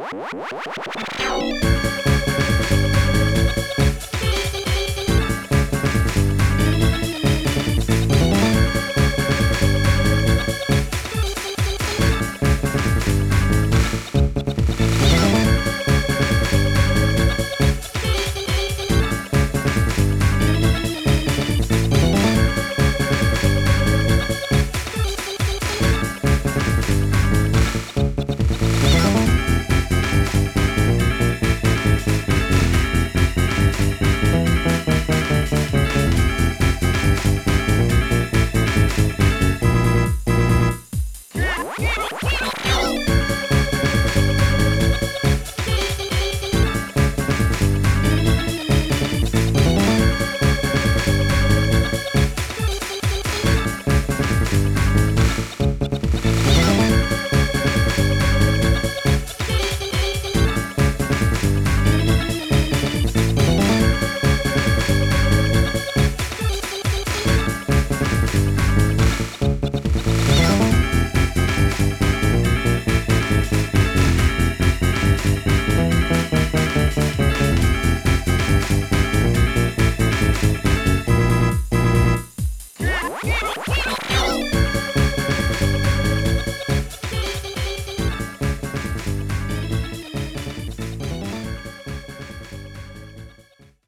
Música